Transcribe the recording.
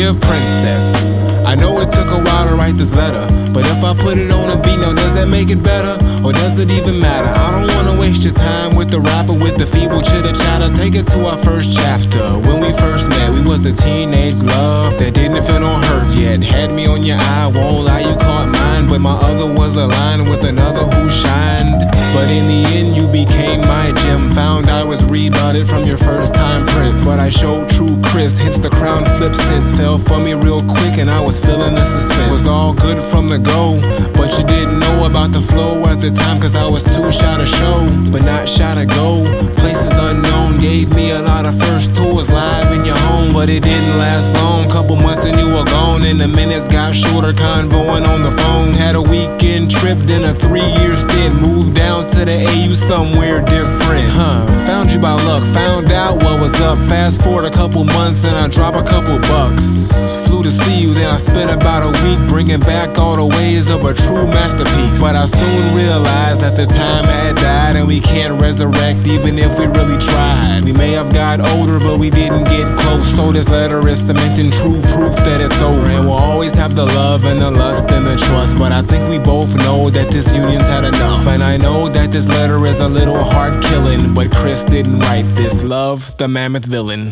Dear princess, I know it took a while to write this letter, but if I put it on a beat now, does that make it better? Or does it even matter? I don't wanna waste your time with the rapper with the feeble chitter chatter. Take it to our first chapter. When we first met, we was a teenage love that didn't feel no hurt yet. Had me on your eye, won't lie, you caught mine, but my other was aligned with another who shined. But in the end, you became my gem. Found out was from your first time prince. But I showed true Chris, hence the crown flip since. Fell for me real quick, and I was feeling the suspense. Was all good from the go, but you didn't know about the flow at the time, cause I was too shy to show, but not shy to go. Places unknown gave me a lot of first tours live in your home, but it didn't last long. Couple months and you were gone, and the minutes got shorter. Convoying on the phone, had a weekend trip, then a three year stint. Moved down to the AU somewhere different, by luck, found out what was up. Fast forward a couple months, and I drop a couple bucks. Flew to see you, then I spent about a week bringing back all the ways of a true masterpiece. But I soon realized that the time had died, we can't resurrect even if we really tried. We may have got older, but we didn't get close. So this letter is cementing true proof that it's over. And we'll always have the love and the lust and the trust. But I think we both know that this union's had enough. And I know that this letter is a little heart killing, but Chris didn't write this. Love, the mammoth villain.